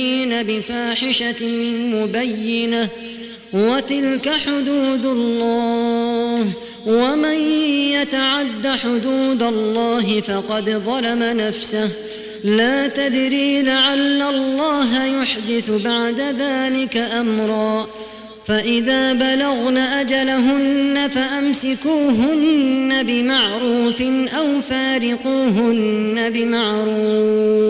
يأتين بفاحشة مبينة وتلك حدود الله ومن يتعد حدود الله فقد ظلم نفسه لا تدري لعل الله يحدث بعد ذلك أمرا فإذا بلغن أجلهن فأمسكوهن بمعروف أو فارقوهن بمعروف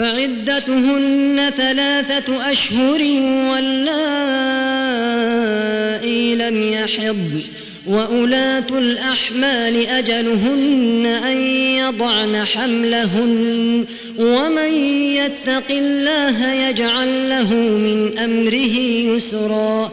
فعدتهن ثلاثة أشهر واللائي لم يحضن وأولاة الأحمال أجلهن أن يضعن حملهن ومن يتق الله يجعل له من أمره يسرا.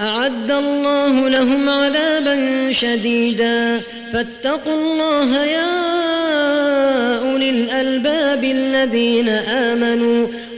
أعد الله لهم عذابا شديدا. فاتقوا الله يا أولي الألباب الذين آمنوا.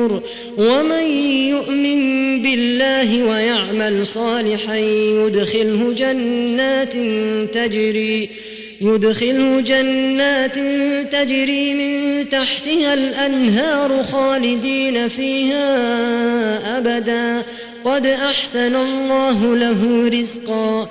النور ومن يؤمن بالله ويعمل صالحا يدخله جنات تجري يدخله جنات تجري من تحتها الأنهار خالدين فيها أبدا. قد أحسن الله له رزقا.